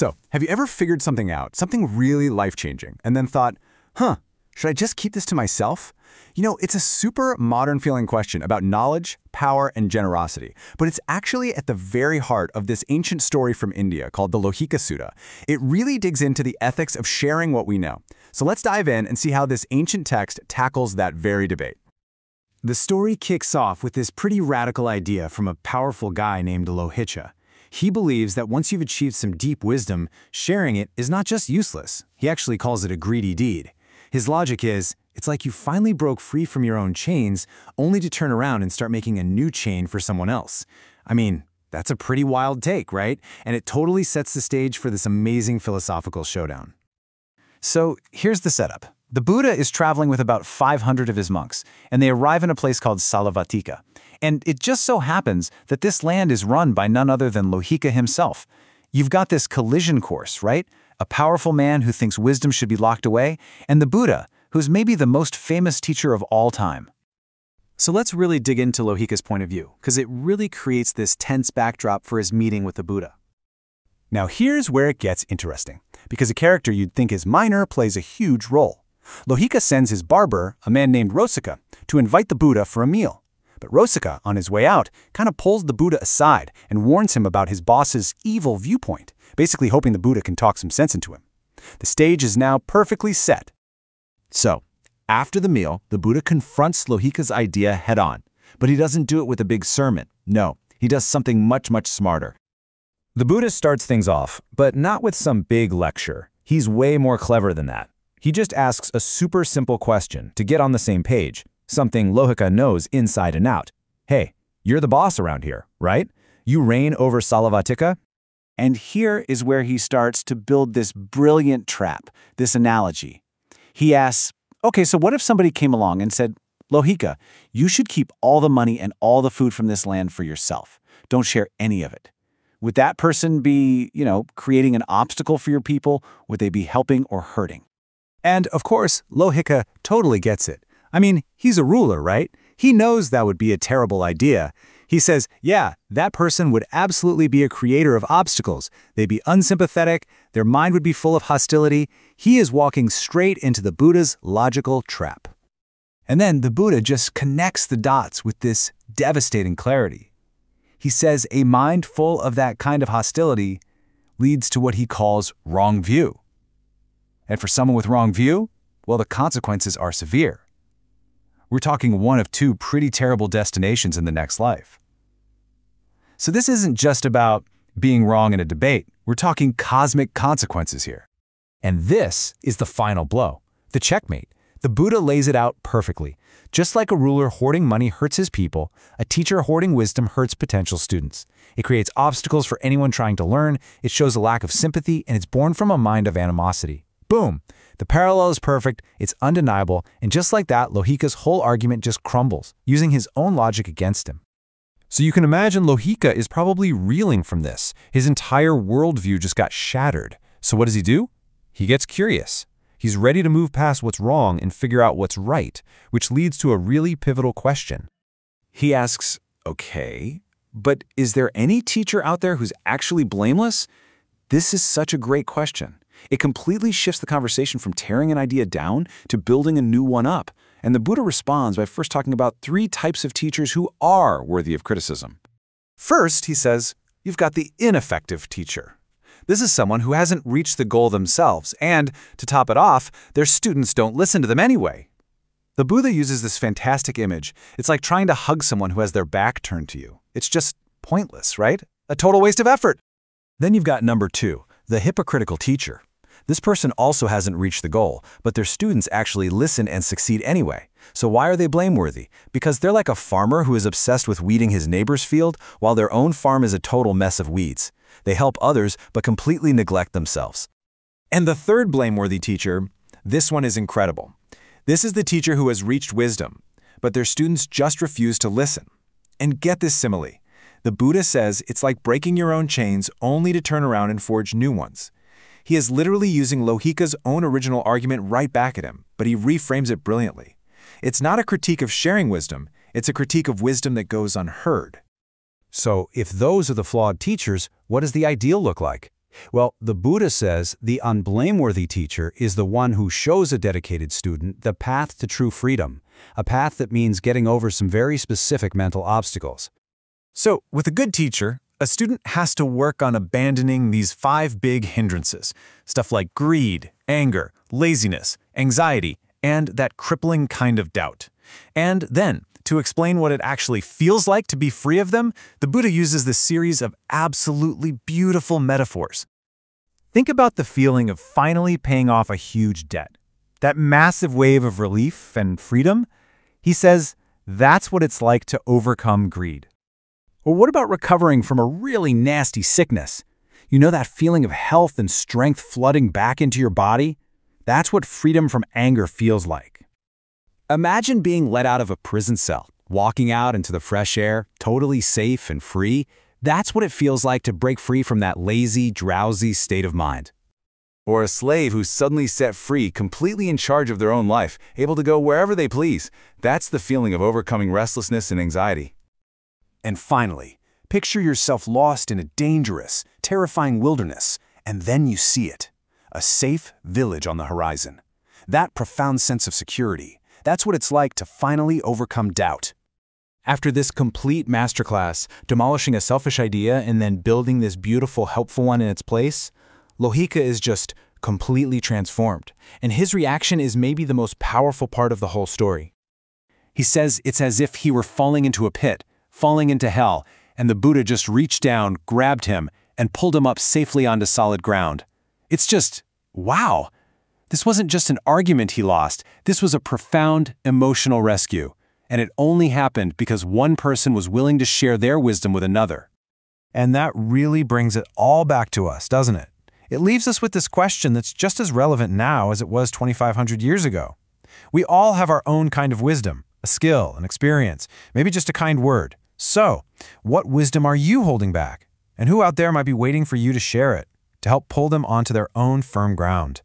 So, have you ever figured something out, something really life-changing, and then thought, huh, should I just keep this to myself? You know, it's a super modern feeling question about knowledge, power, and generosity, but it's actually at the very heart of this ancient story from India called the Lohika Sutta. It really digs into the ethics of sharing what we know. So let's dive in and see how this ancient text tackles that very debate. The story kicks off with this pretty radical idea from a powerful guy named Lohitcha. He believes that once you've achieved some deep wisdom, sharing it is not just useless. He actually calls it a greedy deed. His logic is, it's like you finally broke free from your own chains, only to turn around and start making a new chain for someone else. I mean, that's a pretty wild take, right? And it totally sets the stage for this amazing philosophical showdown. So here's the setup. The Buddha is traveling with about 500 of his monks, and they arrive in a place called Salavatika. And it just so happens that this land is run by none other than Lohika himself. You've got this collision course, right? A powerful man who thinks wisdom should be locked away, and the Buddha, who's maybe the most famous teacher of all time. So let's really dig into Lohika's point of view, because it really creates this tense backdrop for his meeting with the Buddha. Now here's where it gets interesting, because a character you'd think is minor plays a huge role. Lohika sends his barber, a man named Rosika, to invite the Buddha for a meal. But Rosika, on his way out, kind of pulls the Buddha aside and warns him about his boss's evil viewpoint, basically hoping the Buddha can talk some sense into him. The stage is now perfectly set. So, after the meal, the Buddha confronts Lohika's idea head on. But he doesn't do it with a big sermon. No, he does something much, much smarter. The Buddha starts things off, but not with some big lecture. He's way more clever than that. He just asks a super simple question to get on the same page, something Lohika knows inside and out. Hey, you're the boss around here, right? You reign over Salavatika? And here is where he starts to build this brilliant trap, this analogy. He asks, okay, so what if somebody came along and said, Lohika, you should keep all the money and all the food from this land for yourself. Don't share any of it. Would that person be, you know, creating an obstacle for your people? Would they be helping or hurting? And of course, Lohika totally gets it. I mean, he's a ruler, right? He knows that would be a terrible idea. He says, yeah, that person would absolutely be a creator of obstacles. They'd be unsympathetic, their mind would be full of hostility. He is walking straight into the Buddha's logical trap. And then the Buddha just connects the dots with this devastating clarity. He says a mind full of that kind of hostility leads to what he calls wrong view. And for someone with wrong view, well, the consequences are severe. We're talking one of two pretty terrible destinations in the next life. So this isn't just about being wrong in a debate. We're talking cosmic consequences here. And this is the final blow, the checkmate. The Buddha lays it out perfectly. Just like a ruler hoarding money hurts his people, a teacher hoarding wisdom hurts potential students. It creates obstacles for anyone trying to learn, it shows a lack of sympathy, and it's born from a mind of animosity. Boom! The parallel is perfect, it's undeniable, and just like that, Lohika's whole argument just crumbles, using his own logic against him. So you can imagine Lohika is probably reeling from this. His entire worldview just got shattered. So what does he do? He gets curious. He's ready to move past what's wrong and figure out what's right, which leads to a really pivotal question. He asks, okay, but is there any teacher out there who's actually blameless? This is such a great question. It completely shifts the conversation from tearing an idea down to building a new one up. And the Buddha responds by first talking about three types of teachers who are worthy of criticism. First, he says, you've got the ineffective teacher. This is someone who hasn't reached the goal themselves, and, to top it off, their students don't listen to them anyway. The Buddha uses this fantastic image. It's like trying to hug someone who has their back turned to you. It's just pointless, right? A total waste of effort. Then you've got number two, the hypocritical teacher. This person also hasn't reached the goal, but their students actually listen and succeed anyway. So why are they blameworthy? Because they're like a farmer who is obsessed with weeding his neighbor's field while their own farm is a total mess of weeds. They help others but completely neglect themselves. And the third blameworthy teacher, this one is incredible. This is the teacher who has reached wisdom, but their students just refuse to listen. And get this simile. The Buddha says it's like breaking your own chains only to turn around and forge new ones. He is literally using Lohika's own original argument right back at him, but he reframes it brilliantly. It's not a critique of sharing wisdom, it's a critique of wisdom that goes unheard. So, if those are the flawed teachers, what does the ideal look like? Well, the Buddha says the unblameworthy teacher is the one who shows a dedicated student the path to true freedom, a path that means getting over some very specific mental obstacles. So, with a good teacher, a student has to work on abandoning these five big hindrances stuff like greed, anger, laziness, anxiety, and that crippling kind of doubt. And then, to explain what it actually feels like to be free of them, the Buddha uses this series of absolutely beautiful metaphors. Think about the feeling of finally paying off a huge debt. That massive wave of relief and freedom? He says that's what it's like to overcome greed. Or what about recovering from a really nasty sickness? You know that feeling of health and strength flooding back into your body? That's what freedom from anger feels like. Imagine being let out of a prison cell, walking out into the fresh air, totally safe and free. That's what it feels like to break free from that lazy, drowsy state of mind. Or a slave who's suddenly set free, completely in charge of their own life, able to go wherever they please. That's the feeling of overcoming restlessness and anxiety. And finally, picture yourself lost in a dangerous, terrifying wilderness, and then you see it a safe village on the horizon. That profound sense of security, that's what it's like to finally overcome doubt. After this complete masterclass, demolishing a selfish idea and then building this beautiful, helpful one in its place, Lohika is just completely transformed, and his reaction is maybe the most powerful part of the whole story. He says it's as if he were falling into a pit, falling into hell, and the Buddha just reached down, grabbed him, and pulled him up safely onto solid ground. It's just, wow. This wasn't just an argument he lost, this was a profound emotional rescue. And it only happened because one person was willing to share their wisdom with another. And that really brings it all back to us, doesn't it? It leaves us with this question that's just as relevant now as it was 2,500 years ago. We all have our own kind of wisdom, a skill, an experience, maybe just a kind word. So, what wisdom are you holding back? And who out there might be waiting for you to share it, to help pull them onto their own firm ground?